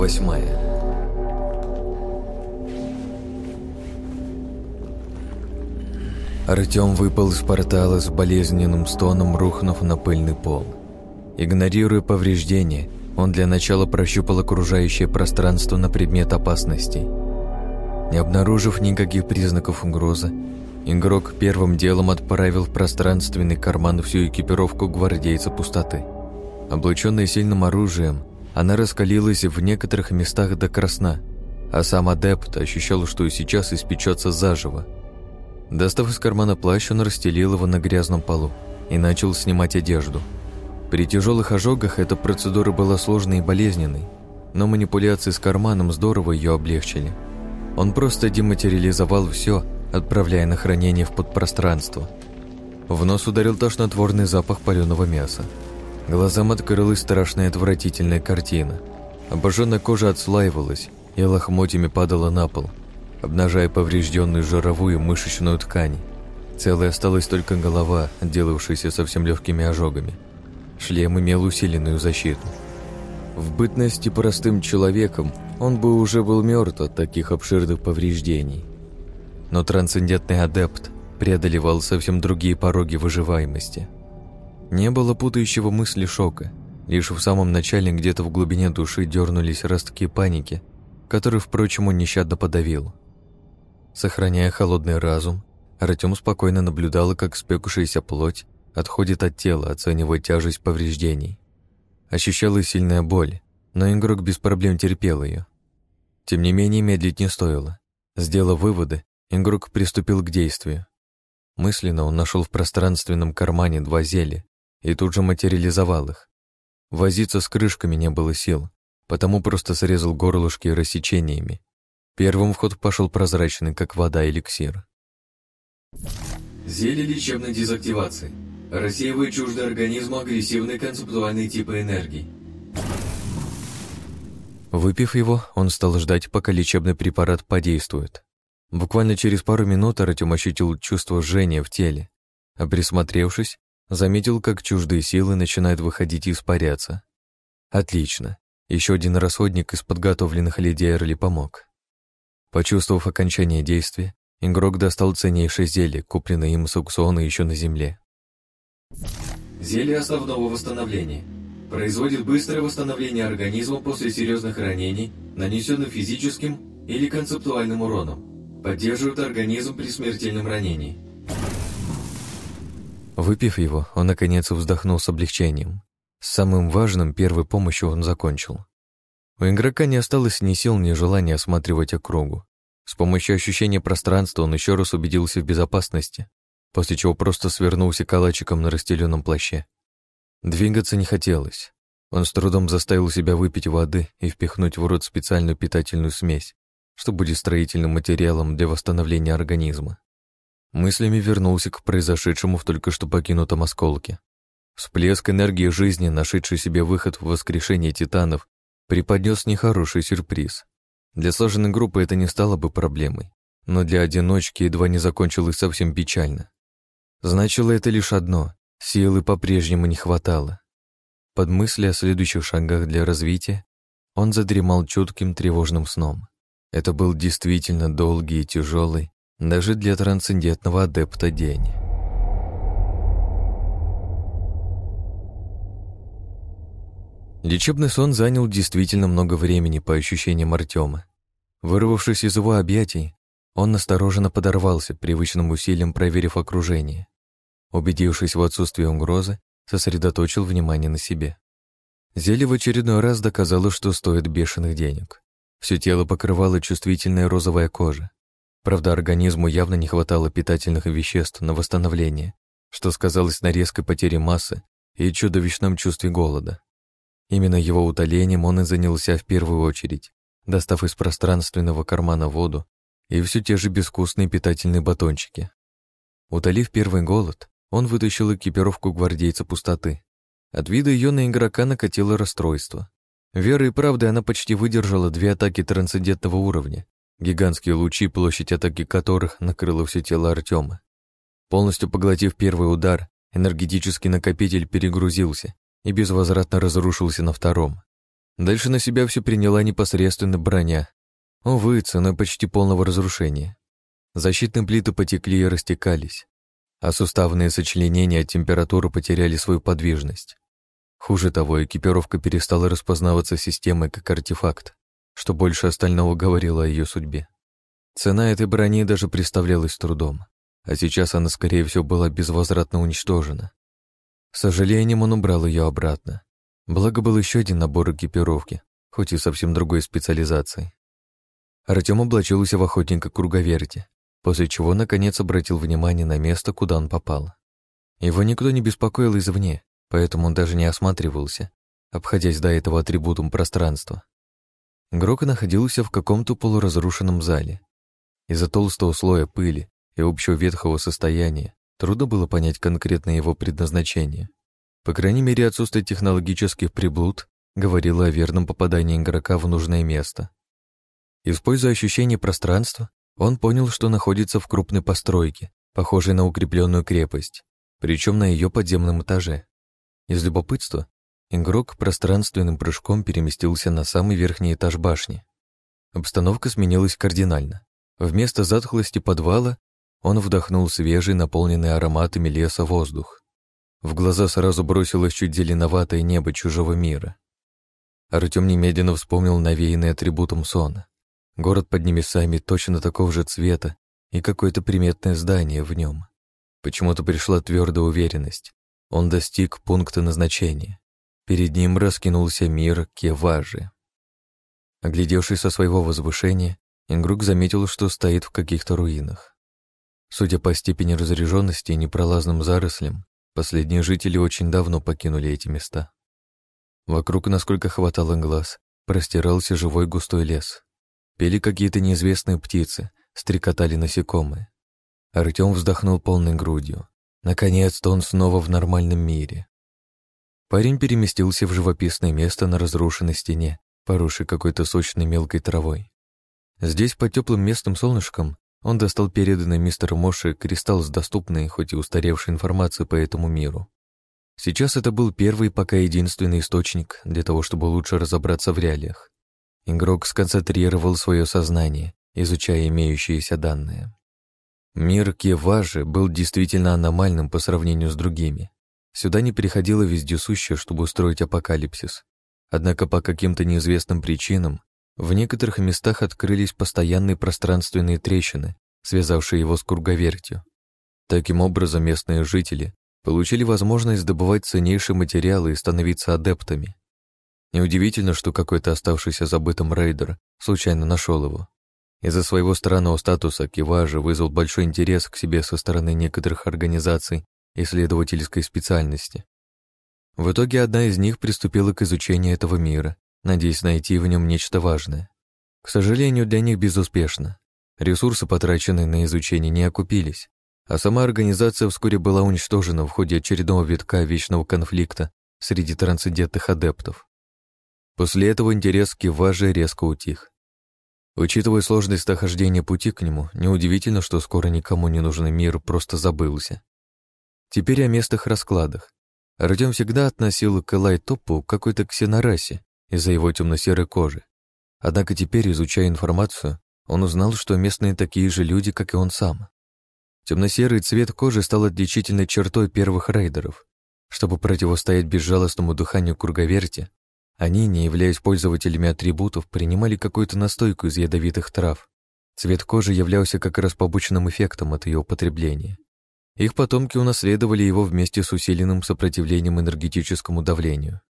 восьмая Артем выпал из портала с болезненным стоном, рухнув на пыльный пол. Игнорируя повреждения, он для начала прощупал окружающее пространство на предмет опасностей. Не обнаружив никаких признаков угрозы, игрок первым делом отправил в пространственный карман всю экипировку гвардейца пустоты. Облученная сильным оружием, она раскалилась в некоторых местах до красна, а сам адепт ощущал, что и сейчас испечется заживо. Достав из кармана плащ, он расстелил его на грязном полу и начал снимать одежду. При тяжелых ожогах эта процедура была сложной и болезненной, но манипуляции с карманом здорово ее облегчили. Он просто дематериализовал все, отправляя на хранение в подпространство. В нос ударил тошнотворный запах паленого мяса. Глазам открылась страшная отвратительная картина. Обожженная кожа отслаивалась и лохмотьями падала на пол, обнажая поврежденную жировую мышечную ткань. Целой осталась только голова, отделавшаяся совсем легкими ожогами. Шлем имел усиленную защиту. В бытности простым человеком он бы уже был мертв от таких обширных повреждений. Но трансцендентный адепт преодолевал совсем другие пороги выживаемости. Не было путающего мысли шока. Лишь в самом начале где-то в глубине души дернулись ростки паники, которые, впрочем, он нещадно подавил. Сохраняя холодный разум, Артем спокойно наблюдал, как спекшаяся плоть отходит от тела, оценивая тяжесть повреждений. Ощущалась сильная боль, но игрок без проблем терпел ее. Тем не менее, медлить не стоило. Сделав выводы, игрок приступил к действию. Мысленно он нашел в пространственном кармане два зелья и тут же материализовал их. Возиться с крышками не было сил, потому просто срезал горлышки рассечениями Первым в ход пошел прозрачный, как вода, эликсир. Зелье лечебной дезактивации. Рассеивает чуждый организму агрессивные концептуальные типы энергии. Выпив его, он стал ждать, пока лечебный препарат подействует. Буквально через пару минут Артем ощутил чувство жжения в теле, а присмотревшись, заметил, как чуждые силы начинают выходить и испаряться. Отлично. Еще один расходник из подготовленных леди Эрли помог. Почувствовав окончание действия, игрок достал ценнейшее зелье, купленное им с аукциона еще на земле. Зелье основного восстановления. Производит быстрое восстановление организма после серьезных ранений, нанесенных физическим или концептуальным уроном. Поддерживает организм при смертельном ранении. Выпив его, он наконец вздохнул с облегчением. Самым важным первой помощью он закончил. У игрока не осталось ни сил, ни желания осматривать округу. С помощью ощущения пространства он еще раз убедился в безопасности, после чего просто свернулся калачиком на расстеленном плаще. Двигаться не хотелось. Он с трудом заставил себя выпить воды и впихнуть в рот специальную питательную смесь, что будет строительным материалом для восстановления организма. Мыслями вернулся к произошедшему в только что покинутом осколке. Всплеск энергии жизни, нашедший себе выход в воскрешение титанов, преподнес нехороший сюрприз. Для сложенной группы это не стало бы проблемой, но для одиночки едва не закончилось совсем печально. Значило это лишь одно — силы по-прежнему не хватало. Под мысли о следующих шагах для развития он задремал чутким тревожным сном. Это был действительно долгий и тяжелый, даже для трансцендентного адепта день. Лечебный сон занял действительно много времени по ощущениям Артема. Вырвавшись из его объятий, он настороженно подорвался, привычным усилием проверив окружение. Убедившись в отсутствии угрозы, сосредоточил внимание на себе. Зелье в очередной раз доказало, что стоит бешеных денег. Все тело покрывало чувствительная розовая кожа. Правда, организму явно не хватало питательных веществ на восстановление, что сказалось на резкой потере массы и чудовищном чувстве голода. Именно его утолением он и занялся в первую очередь, достав из пространственного кармана воду и все те же безвкусные питательные батончики. Утолив первый голод, он вытащил экипировку гвардейца пустоты. От вида ее на игрока накатило расстройство. Верой и правдой она почти выдержала две атаки трансцендентного уровня, гигантские лучи, площадь атаки которых накрыла все тело Артема. Полностью поглотив первый удар, энергетический накопитель перегрузился и безвозвратно разрушился на втором. Дальше на себя все приняла непосредственно броня. Увы, ценой почти полного разрушения. Защитные плиты потекли и растекались, а суставные сочленения от температуры потеряли свою подвижность. Хуже того, экипировка перестала распознаваться системой как артефакт, что больше остального говорило о ее судьбе. Цена этой брони даже представлялась трудом, а сейчас она, скорее всего, была безвозвратно уничтожена. С сожалением он убрал ее обратно. Благо был еще один набор экипировки, хоть и совсем другой специализации. Артем облачился в охотника круговерти, после чего, наконец, обратил внимание на место, куда он попал. Его никто не беспокоил извне, поэтому он даже не осматривался, обходясь до этого атрибутом пространства. Грок находился в каком-то полуразрушенном зале. Из-за толстого слоя пыли и общего ветхого состояния трудно было понять конкретное его предназначение. По крайней мере, отсутствие технологических приблуд говорило о верном попадании игрока в нужное место. Используя ощущение пространства, он понял, что находится в крупной постройке, похожей на укрепленную крепость, причем на ее подземном этаже. Из любопытства игрок пространственным прыжком переместился на самый верхний этаж башни. Обстановка сменилась кардинально. Вместо затхлости подвала он вдохнул свежий, наполненный ароматами леса воздух. В глаза сразу бросилось чуть зеленоватое небо чужого мира. Артем немедленно вспомнил навеянный атрибутом сон. Город под небесами точно такого же цвета и какое-то приметное здание в нем. Почему-то пришла твердая уверенность. Он достиг пункта назначения. Перед ним раскинулся мир Кеважи. Оглядевшись со своего возвышения, Ингрук заметил, что стоит в каких-то руинах. Судя по степени разряженности и непролазным зарослям, Последние жители очень давно покинули эти места. Вокруг, насколько хватало глаз, простирался живой густой лес. Пели какие-то неизвестные птицы, стрекотали насекомые. Артем вздохнул полной грудью. Наконец-то он снова в нормальном мире. Парень переместился в живописное место на разрушенной стене, поросшей какой-то сочной мелкой травой. Здесь, под теплым местным солнышком, он достал переданный мистеру Моше кристалл с доступной, хоть и устаревшей информацией по этому миру. Сейчас это был первый, пока единственный источник для того, чтобы лучше разобраться в реалиях. Игрок сконцентрировал свое сознание, изучая имеющиеся данные. Мир Кеважи был действительно аномальным по сравнению с другими. Сюда не приходило вездесущее, чтобы устроить апокалипсис. Однако по каким-то неизвестным причинам в некоторых местах открылись постоянные пространственные трещины, связавшие его с круговертью. Таким образом, местные жители получили возможность добывать ценнейшие материалы и становиться адептами. Неудивительно, что какой-то оставшийся забытым рейдер случайно нашел его. Из-за своего странного статуса Киважи вызвал большой интерес к себе со стороны некоторых организаций исследовательской специальности. В итоге одна из них приступила к изучению этого мира надеясь найти в нем нечто важное. К сожалению, для них безуспешно. Ресурсы, потраченные на изучение, не окупились, а сама организация вскоре была уничтожена в ходе очередного витка вечного конфликта среди трансцендентных адептов. После этого интерес к Киваже резко утих. Учитывая сложность нахождения пути к нему, неудивительно, что скоро никому не нужный мир просто забылся. Теперь о местных раскладах. Артем всегда относил к Элайтопу какой-то ксенорасе, из-за его темно-серой кожи. Однако теперь, изучая информацию, он узнал, что местные такие же люди, как и он сам. Темно-серый цвет кожи стал отличительной чертой первых рейдеров. Чтобы противостоять безжалостному дыханию круговерти, они, не являясь пользователями атрибутов, принимали какую-то настойку из ядовитых трав. Цвет кожи являлся как раз побочным эффектом от ее употребления. Их потомки унаследовали его вместе с усиленным сопротивлением энергетическому давлению.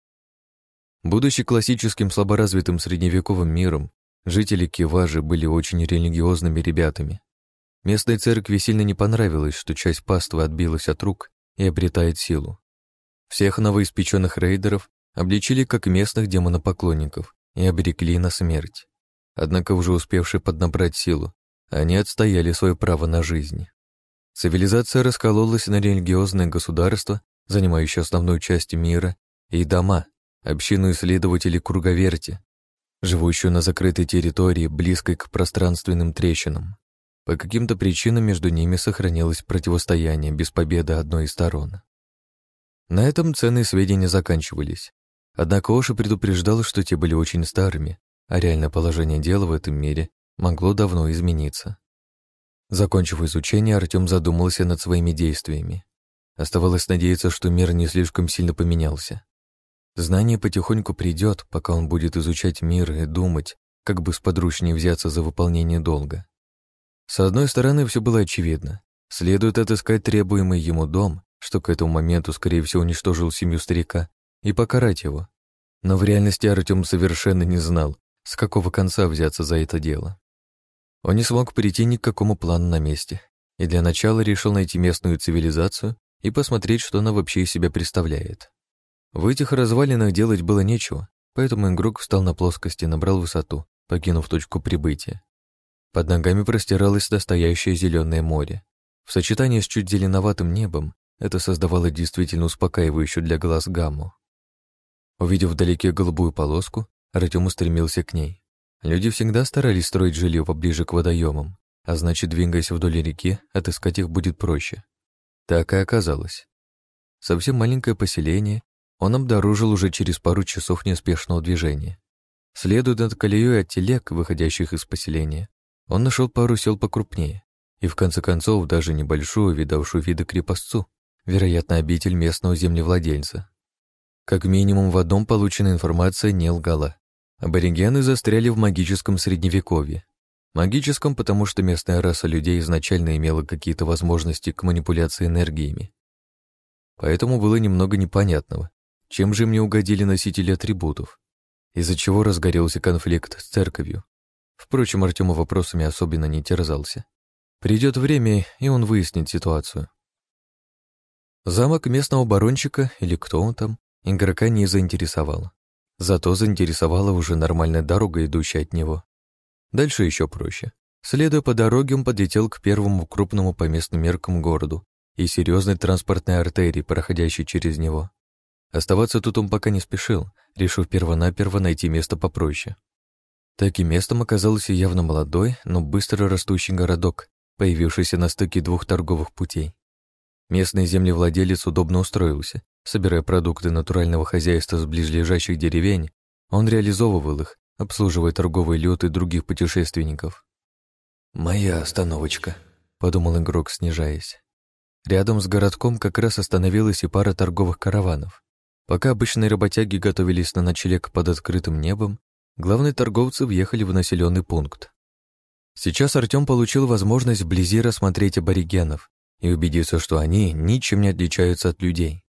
Будучи классическим слаборазвитым средневековым миром, жители Киважи были очень религиозными ребятами. Местной церкви сильно не понравилось, что часть паствы отбилась от рук и обретает силу. Всех новоиспеченных рейдеров обличили как местных демонопоклонников и обрекли на смерть. Однако уже успевшие поднабрать силу, они отстояли свое право на жизнь. Цивилизация раскололась на религиозное государство, занимающее основную часть мира, и дома, общину исследователей круговерти, живущую на закрытой территории, близкой к пространственным трещинам. По каким-то причинам между ними сохранилось противостояние без победы одной из сторон. На этом ценные сведения заканчивались. Однако Оша предупреждал, что те были очень старыми, а реальное положение дела в этом мире могло давно измениться. Закончив изучение, Артем задумался над своими действиями. Оставалось надеяться, что мир не слишком сильно поменялся. Знание потихоньку придет, пока он будет изучать мир и думать, как бы сподручнее взяться за выполнение долга. С одной стороны, все было очевидно. Следует отыскать требуемый ему дом, что к этому моменту, скорее всего, уничтожил семью старика, и покарать его. Но в реальности Артем совершенно не знал, с какого конца взяться за это дело. Он не смог прийти ни к какому плану на месте, и для начала решил найти местную цивилизацию и посмотреть, что она вообще из себя представляет. В этих развалинах делать было нечего, поэтому игрок встал на плоскости и набрал высоту, покинув точку прибытия. Под ногами простиралось настоящее зеленое море. В сочетании с чуть зеленоватым небом это создавало действительно успокаивающую для глаз гамму. Увидев вдалеке голубую полоску, Артем устремился к ней. Люди всегда старались строить жилье поближе к водоемам, а значит, двигаясь вдоль реки, отыскать их будет проще. Так и оказалось. Совсем маленькое поселение он обнаружил уже через пару часов неспешного движения. Следуя над колеей от телег, выходящих из поселения, он нашел пару сел покрупнее и, в конце концов, даже небольшую, видавшую виды крепостцу, вероятно, обитель местного землевладельца. Как минимум в одном полученная информация не лгала. Аборигены застряли в магическом средневековье. Магическом, потому что местная раса людей изначально имела какие-то возможности к манипуляции энергиями. Поэтому было немного непонятного, чем же мне угодили носители атрибутов, из-за чего разгорелся конфликт с церковью. Впрочем, Артему вопросами особенно не терзался. Придет время, и он выяснит ситуацию. Замок местного барончика, или кто он там, игрока не заинтересовал. Зато заинтересовала уже нормальная дорога, идущая от него. Дальше еще проще. Следуя по дороге, он подлетел к первому крупному по местным меркам городу и серьезной транспортной артерии, проходящей через него. Оставаться тут он пока не спешил, решив первонаперво найти место попроще. Таким местом оказался явно молодой, но быстро растущий городок, появившийся на стыке двух торговых путей. Местный землевладелец удобно устроился. Собирая продукты натурального хозяйства с близлежащих деревень, он реализовывал их, обслуживая торговый лед и других путешественников. «Моя остановочка», — подумал игрок, снижаясь. Рядом с городком как раз остановилась и пара торговых караванов. Пока обычные работяги готовились на ночлег под открытым небом, главные торговцы въехали в населенный пункт. Сейчас Артем получил возможность вблизи рассмотреть аборигенов, и убедиться, что они ничем не отличаются от людей.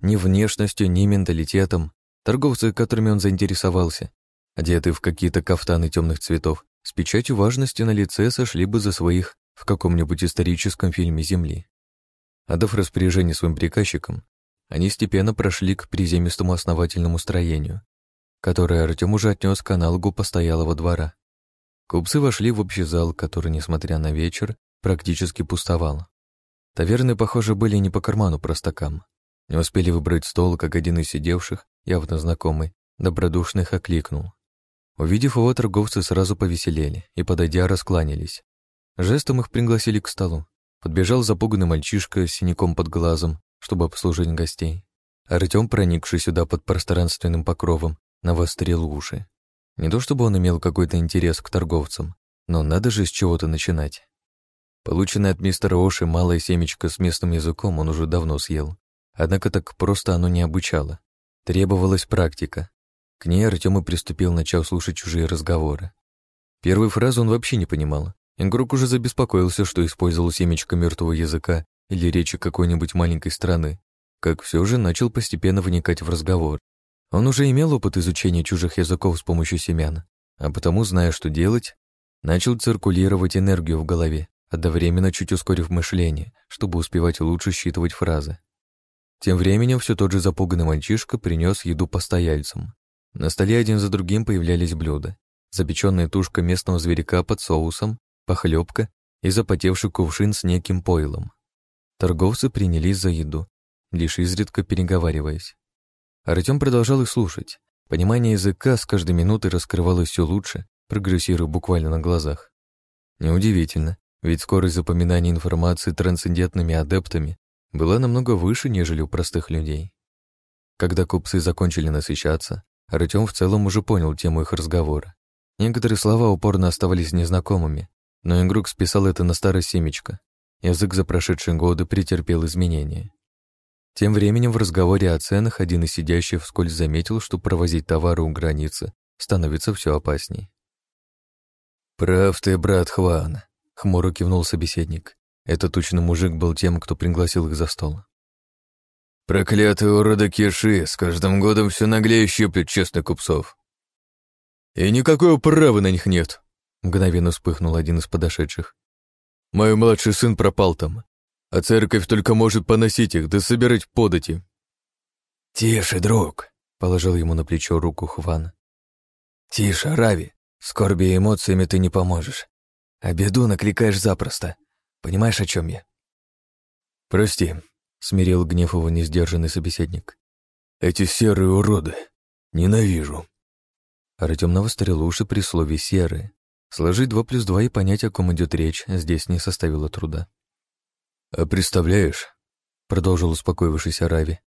Ни внешностью, ни менталитетом. Торговцы, которыми он заинтересовался, одеты в какие-то кафтаны темных цветов, с печатью важности на лице сошли бы за своих в каком-нибудь историческом фильме Земли. Отдав распоряжение своим приказчикам, они степенно прошли к приземистому основательному строению, которое Артем уже отнес к аналогу постоялого двора. Купцы вошли в общий зал, который, несмотря на вечер, практически пустовал. Таверны, похоже, были не по карману простакам. Не успели выбрать стол, как один из сидевших, явно знакомый, добродушных окликнул. Увидев его, торговцы сразу повеселели и, подойдя, раскланялись. Жестом их пригласили к столу. Подбежал запуганный мальчишка с синяком под глазом, чтобы обслужить гостей. Артем, проникший сюда под пространственным покровом, навострил уши. Не то чтобы он имел какой-то интерес к торговцам, но надо же с чего-то начинать. Полученное от мистера Оши малое семечко с местным языком он уже давно съел. Однако так просто оно не обучало. Требовалась практика. К ней Артем и приступил, начав слушать чужие разговоры. Первую фразу он вообще не понимал. Игрок уже забеспокоился, что использовал семечко мертвого языка или речи какой-нибудь маленькой страны, как все же начал постепенно вникать в разговор. Он уже имел опыт изучения чужих языков с помощью семян, а потому, зная, что делать, начал циркулировать энергию в голове, одновременно чуть ускорив мышление, чтобы успевать лучше считывать фразы. Тем временем все тот же запуганный мальчишка принес еду постояльцам. На столе один за другим появлялись блюда. Запеченная тушка местного зверяка под соусом, похлебка и запотевший кувшин с неким пойлом. Торговцы принялись за еду, лишь изредка переговариваясь. Артем продолжал их слушать. Понимание языка с каждой минутой раскрывалось все лучше, прогрессируя буквально на глазах. Неудивительно, ведь скорость запоминания информации трансцендентными адептами была намного выше, нежели у простых людей. Когда купцы закончили насыщаться, Артем в целом уже понял тему их разговора. Некоторые слова упорно оставались незнакомыми, но игрок списал это на старое семечко. Язык за прошедшие годы претерпел изменения. Тем временем в разговоре о ценах один из сидящих вскользь заметил, что провозить товары у границы становится все опасней. «Прав ты, брат Хван», — хмуро кивнул собеседник. Этот тучный мужик был тем, кто пригласил их за стол. «Проклятые уроды Киши с каждым годом все наглее щиплют честных купцов». «И никакого права на них нет», — мгновенно вспыхнул один из подошедших. «Мой младший сын пропал там, а церковь только может поносить их, да собирать подати». «Тише, друг», — положил ему на плечо руку Хван. «Тише, Рави, скорби и эмоциями ты не поможешь, а беду накликаешь запросто. Понимаешь, о чем я?» «Прости», — смирил гнев его несдержанный собеседник. «Эти серые уроды. Ненавижу». Артем навострил уши при слове «серые». Сложить два плюс два и понять, о ком идет речь, здесь не составило труда. «А представляешь», — продолжил успокоившийся Рави,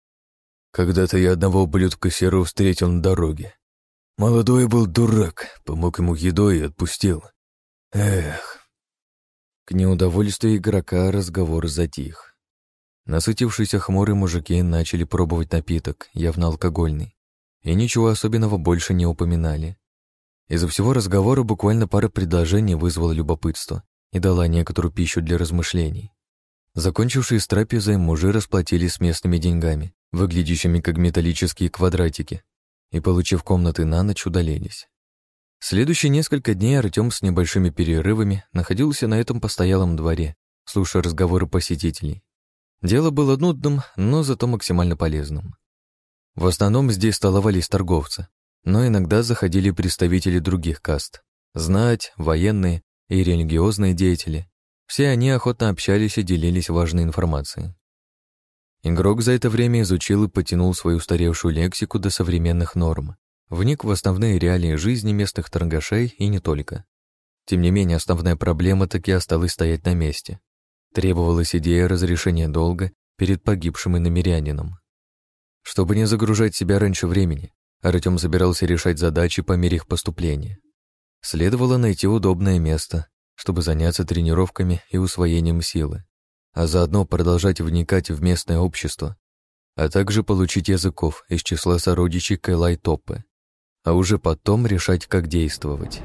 «когда-то я одного ублюдка серого встретил на дороге. Молодой был дурак, помог ему едой и отпустил. Эх». К неудовольствию игрока разговор затих. Насытившиеся хмурые мужики начали пробовать напиток, явно алкогольный, и ничего особенного больше не упоминали. Из-за всего разговора буквально пара предложений вызвала любопытство и дала некоторую пищу для размышлений. Закончившие с трапезой мужи расплатились с местными деньгами, выглядящими как металлические квадратики, и, получив комнаты на ночь, удалились. Следующие несколько дней Артем с небольшими перерывами находился на этом постоялом дворе, слушая разговоры посетителей. Дело было нудным, но зато максимально полезным. В основном здесь столовались торговцы, но иногда заходили представители других каст — знать, военные и религиозные деятели, все они охотно общались и делились важной информацией. Игрок за это время изучил и потянул свою устаревшую лексику до современных норм, вник в основные реалии жизни местных торгашей и не только. Тем не менее, основная проблема таки осталась стоять на месте. Требовалась идея разрешения долга перед погибшим иномерянином. Чтобы не загружать себя раньше времени, Артем собирался решать задачи по мере их поступления. Следовало найти удобное место, чтобы заняться тренировками и усвоением силы, а заодно продолжать вникать в местное общество, а также получить языков из числа сородичей Кэлай Топпы, а уже потом решать, как действовать.